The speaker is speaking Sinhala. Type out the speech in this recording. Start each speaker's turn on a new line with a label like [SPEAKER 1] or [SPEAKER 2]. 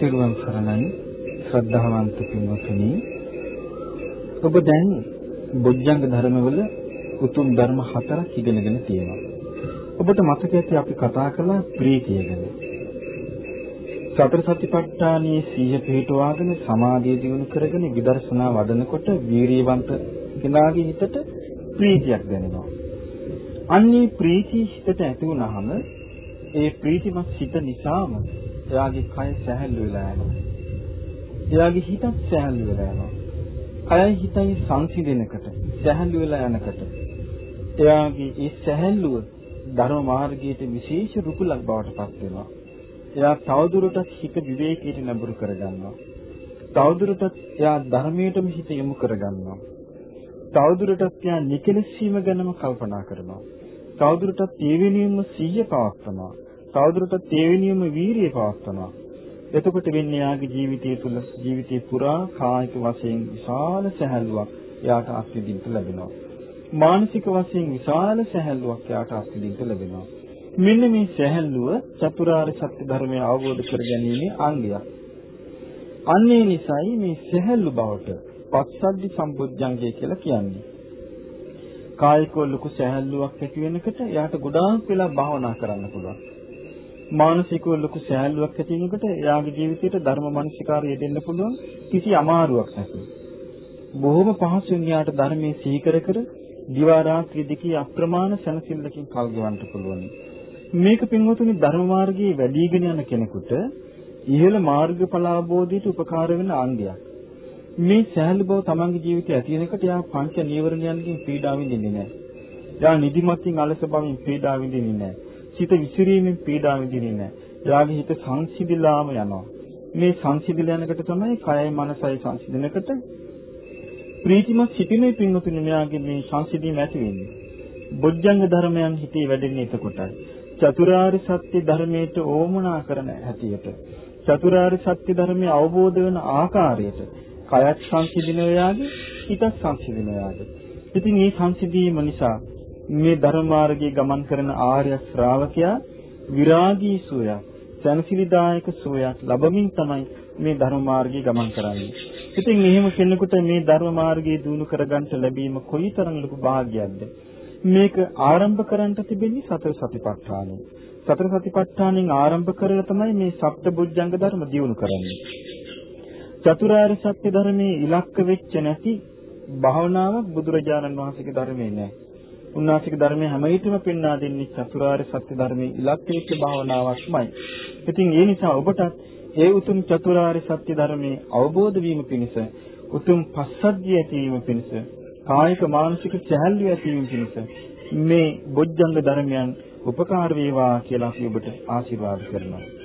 [SPEAKER 1] සිරුවන් සරණයි ශ්‍රද්ධාවන්ත පින්වතුනි ඔබ දැන් බොජ්ජංග ධර්මවල උතුම් ධර්ම හතරක් ඉගෙනගෙන තියෙනවා. ඔබට මතක ඇති අපි කතා කළා ප්‍රීතිය ගැන. සතර සතිපට්ඨානයේ සීහ පිහිටුවාගෙන සමාධිය දියුණු කරගෙන විදර්ශනා වඩනකොට වීරියවන්ත කෙනාගේ හිතට ප්‍රීතියක් දැනෙනවා. අන්නේ ප්‍රීතිය හිතට ඇති වුනහම ඒ ප්‍රීතිමත් සිත නිසාම එයාගේ කය සැහැල්ලු වෙලා යනවා. එයාගේ හිතත් සැහැල්ලු වෙලා යනවා. කයයි හිතයි සංසිඳෙනකට සැහැල්ලු වෙලා යනකට එයාගේ ඒ සැහැල්ලුව ධර්ම මාර්ගයේ විශේෂ රුකුලක් බවට පත් වෙනවා. එයා තවදුරටත් හිත විවේකයට නැඹුරු කරගන්නවා. තවදුරටත් එයා ධර්මයටම හිත යොමු කරගන්නවා. තවදුරටත් එයා නිකලසීම ගැනම කල්පනා කරනවා. තවදුරටත් ඒ වෙනුවෙන්ම සිහිය පවත්වනවා. තවදුරටත් ඒ වෙනුවෙන්ම වීරිය පවත්වනවා. එතකොට වෙන්නේ යාගේ ජීවිතය තුළ ජීවිතේ පුරා කායික වශයෙන් විශාල සැහැල්ලුවක් එයාට අත්විඳින්න ලැබෙනවා. මානසික වශයෙන් විශාල සැහැල්ලුවක් එයාට අත්විඳින්න ලැබෙනවා. මෙන්න මේ සැහැල්ලුව චතුරාර්ය සත්‍ය ධර්මය අවබෝධ කර ගැනීමේ අංගයක්. අන්නේ නිසයි මේ සැහැල්ලු බවට පස්සද්ධි සම්බුද්ධංගය කියලා කියන්නේ. කායිකව ලොකු සැහැල්ලුවක් ඇති වෙනකොට එයාට ගොඩාක් වෙලා භාවනා කරන්න පුළුවන්. මානසිකව ලොකු සෑහලුවක් ඇති වෙනකොට එයාගේ ජීවිතයට ධර්ම මනසිකාරය දෙන්න පුළුවන් කිසි අමාරුවක් නැතුව. බොහොම පහසුවෙන් එයාට ධර්මයේ සිහි කර කර දිවා රාත්‍රී දෙකේ අප්‍රමාණ සැනසෙල්ලකින් කල් ගෙවන්න පුළුවන්. මේක පින්වතුනි ධර්ම මාර්ගයේ වැඩිගෙන යන කෙනෙකුට ඉහළ මාර්ගඵල අවබෝධයට උපකාර වෙන අංගයක්. මේ සෑහළු බව තමන්ගේ ජීවිතයේ ඇති වෙනකොට එයා පංච නීවරණයන්ගෙන් පීඩා විඳින්නේ නැහැ. එයා නිදිමතින් අලස බවින් පීඩා විඳින්නේ නැහැ. සිත විසිරීමෙන් පීඩා විඳින්නේ නැහැ. එයාගේ හිත සංසිඳිලාම යනවා. මේ සංසිඳිලා යනකොට තමයි කයයි මනසයි සංසිඳනකොට ප්‍රීතිමත් සිටිනේ පින්වතුනි මෙයාගේ මේ සංසිඳීම ඇති වෙන්නේ. බොජ්ජංග ධර්මයන් හිතේ වැඩෙන්නේ එතකොටයි. චතුරාර්ය සත්‍ය ධර්මයට ඕමනා කරන හැටියට චතුරාර්ය සත්‍ය ධර්මයේ අවබෝධ වෙන ආකාරයට කයත් සංසිඳින ඔයාගේ හිතත් සංසිඳින ඔයාගේ. ඉතින් මේ සංසිඳීම නිසා මේ ධර්ම මාර්ගයේ ගමන් කරන ආර්ය ශ්‍රාවකයා විරාගී සෝයක්, සනසිරිදායක සෝයක් ලැබමින් තමයි මේ ධර්ම මාර්ගයේ ගමන් කරන්නේ. ඉතින් මෙහෙම කෙනෙකුට මේ ධර්ම මාර්ගයේ දිනු කරගන්න ලැබීම කොයිතරම් ලොකු වාග්යක්ද? මේක ආරම්භ කරන්න තිබෙන්නේ සතර සතිපට්ඨානෙ. සතර සතිපට්ඨානෙන් ආරම්භ කරලා තමයි මේ සප්තබුද්ධංග ධර්ම දිනු කරන්නේ. චතුරාර්ය සත්‍ය ධර්මයේ ඉලක්ක වෙච්ච නැති භාවනාවක් බුදුරජාණන් වහන්සේගේ ධර්මයේ නැහැ. උන්වහන්සේගේ ධර්මයේ හැම විටම පෙන්වා දෙන්නේ චතුරාර්ය සත්‍ය ධර්මයේ ඉලක්කයක භාවනාවක්මයි. ඉතින් ඒ නිසා ඔබටත් ඒ උතුම් චතුරාර්ය සත්‍ය ධර්මයේ අවබෝධ වීම පිණිස උතුම් පස්සද්ධිය ඇතිවීම පිණිස කායික මානසික සැහැල්ලුව ඇතිවීම පිණිස මේ බොජ්ජංග ධර්මයන් උපකාර වේවා කියලා අපි ඔබට ආශිර්වාද කරනවා.